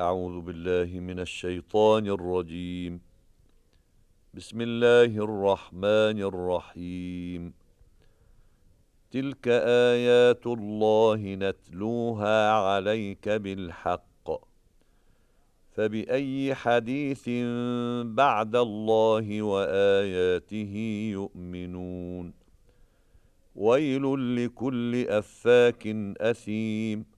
أعوذ بالله من الشيطان الرجيم. بسم الله الرحمن الرحيم. تلك آيات الله نتلوها عليك بالحق. فبأي حديث بعد الله وآياته يؤمنون؟ ويل لكل أفاك أثيم.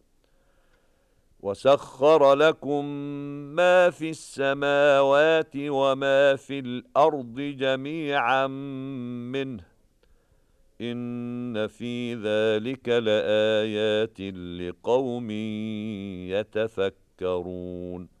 وسخر لكم ما في السماوات وما في الأرض جميعا منه. إن في ذلك لآيات لقوم يتفكرون.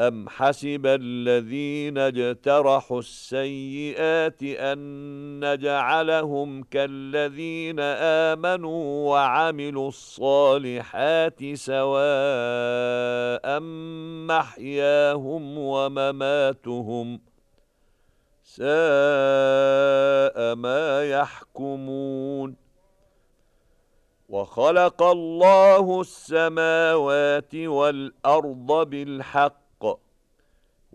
أم حسب الذين اجترحوا السيئات أن نجعلهم كالذين آمنوا وعملوا الصالحات سواء محياهم ومماتهم ۖ ساء ما يحكمون وخلق الله السماوات والأرض بالحق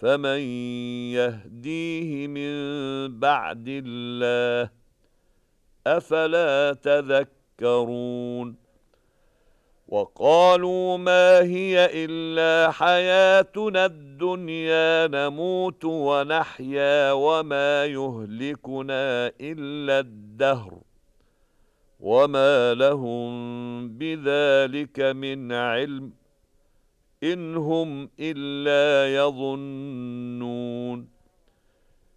فمن يهديه من بعد الله أفلا تذكرون وقالوا ما هي إلا حياتنا الدنيا نموت ونحيا وما يهلكنا إلا الدهر وما لهم بذلك من علم إن هم إلا يظنون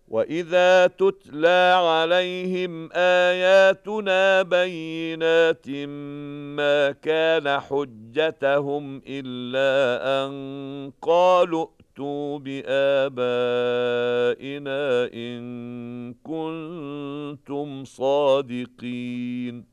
وَإِذَا تُتْلَى عَلَيْهِمْ آيَاتُنَا بَيِّنَاتٍ مَا كَانَ حُجَّتَهُمْ إِلَّا أَن قَالُوا ائْتُوا بِآبَائِنَا إِن كُنتُمْ صَادِقِينَ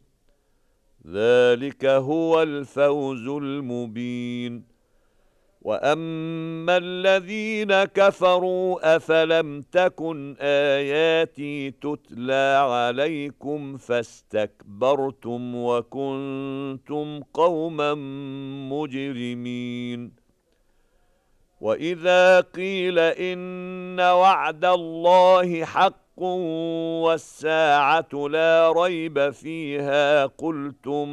ذلك هو الفوز المبين. وأما الذين كفروا أفلم تكن آياتي تتلى عليكم فاستكبرتم وكنتم قوما مجرمين. وإذا قيل إن وعد الله حق والساعة لا ريب فيها قلتم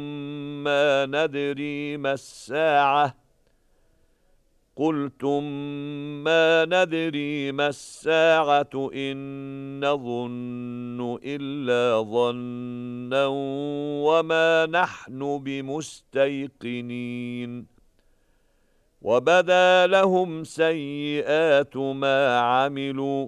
ما ندري ما الساعة قلتم ما ندري ما الساعة إن نظن إلا ظنا وما نحن بمستيقنين وبدا لهم سيئات ما عملوا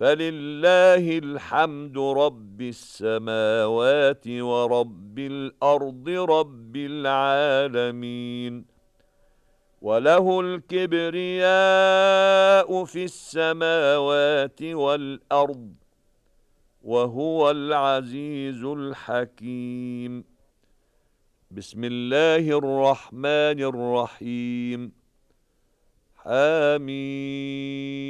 فلله الحمد رب السماوات ورب الأرض رب العالمين وله الكبرياء في السماوات والأرض وهو العزيز الحكيم بسم الله الرحمن الرحيم حميم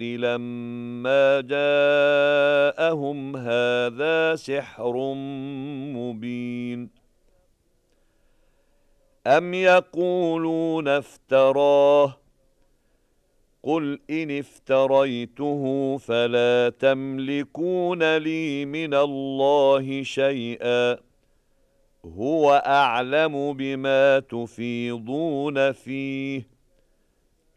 الْحَقِّ لَمَّا جَاءَهُمْ هَذَا سِحْرٌ مُبِينٌ. أَمْ يَقُولُونَ افْتَرَاهُ؟ قُلْ إِنِ افْتَرَيْتُهُ فَلَا تَمْلِكُونَ لِي مِنَ اللَّهِ شَيْئًا. هُوَ أَعْلَمُ بِمَا تُفِيضُونَ فِيهِ.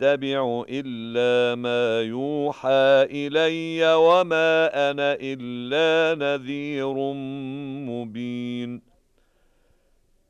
أتبع إلا ما يوحى إلي وما أنا إلا نذير مبين.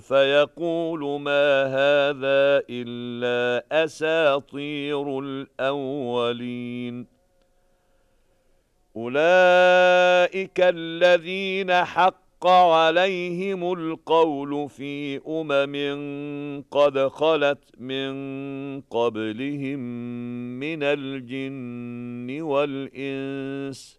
فيقول ما هذا إلا أساطير الأولين. أولئك الذين حق عليهم القول في أمم قد خلت من قبلهم من الجن والإنس.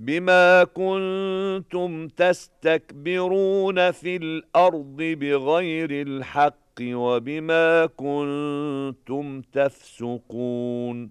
بما كنتم تستكبرون في الأرض بغير الحق وبما كنتم تفسقون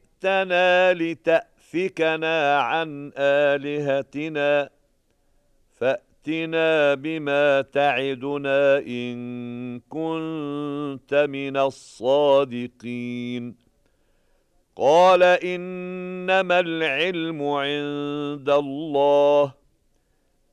جئتنا لتأفكنا عن آلهتنا فأتنا بما تعدنا إن كنت من الصادقين. قال إنما العلم عند الله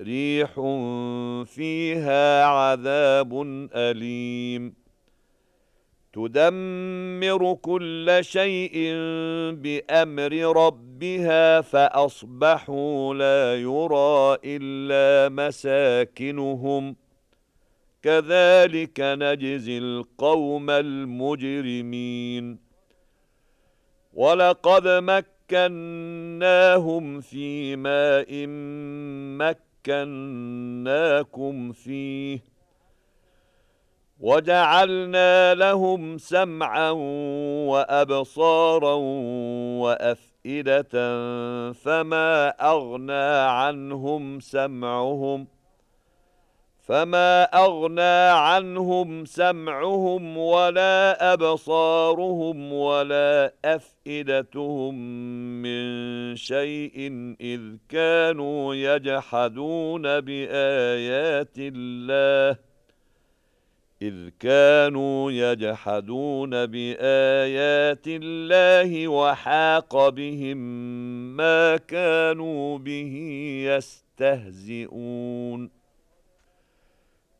ريح فيها عذاب أليم. تدمر كل شيء بأمر ربها فأصبحوا لا يرى إلا مساكنهم. كذلك نجزي القوم المجرمين. ولقد مكناهم في ماء مكناهم مكناكم فيه وَجَعَلْنَا لَهُمْ سَمْعًا وَأَبْصَارًا وَأَفْئِدَةً فَمَا أَغْنَى عَنْهُمْ سَمْعُهُمْ فَمَا أَغْنَى عَنْهُمْ سَمْعُهُمْ وَلَا أَبْصَارُهُمْ وَلَا أَفْئِدَتُهُم مِّن شَيْءٍ إِذْ كَانُوا يَجْحَدُونَ بِآيَاتِ اللَّهِ إِذْ كَانُوا يَجْحَدُونَ بِآيَاتِ اللَّهِ وَحَاقَ بِهِم مَّا كَانُوا بِهِ يَسْتَهْزِئُونَ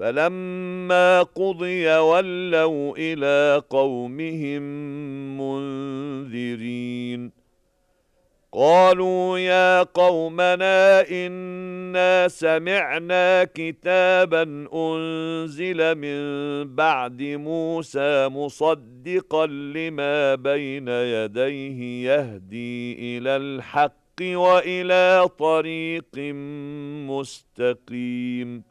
فَلَمَّا قُضِيَ وَلَّوْا إِلَى قَوْمِهِمْ مُنذِرِينَ. قَالُوا يَا قَوْمَنَا إِنَّا سَمِعْنَا كِتَابًا أُنزِلَ مِن بَعْدِ مُوسَى مُصَدِّقًا لِّمَا بَيْنَ يَدَيْهِ يَهْدِي إِلَى الْحَقِّ وَإِلَى طَرِيقٍ مُّسْتَقِيمٍ.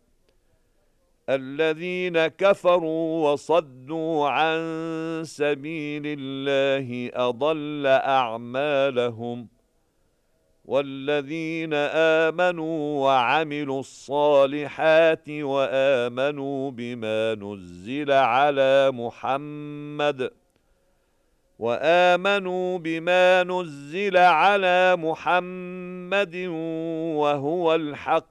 الذين كفروا وصدوا عن سبيل الله أضل أعمالهم والذين آمنوا وعملوا الصالحات وآمنوا بما نزل على محمد وآمنوا بما نزل على محمد وهو الحق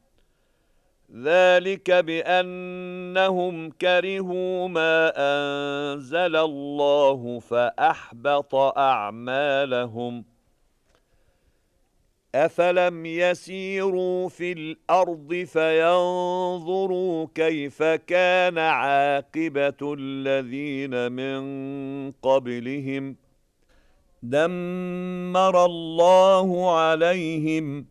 ذلك بأنهم كرهوا ما أنزل الله فأحبط أعمالهم. أفلم يسيروا في الأرض فينظروا كيف كان عاقبة الذين من قبلهم؟ دمر الله عليهم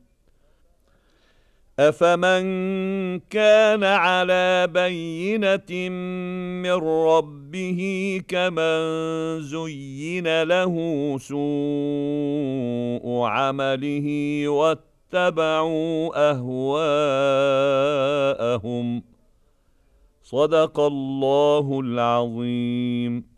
أفمن كان على بينة من ربه كمن زين له سوء عمله واتبعوا أهواءهم صدق الله العظيم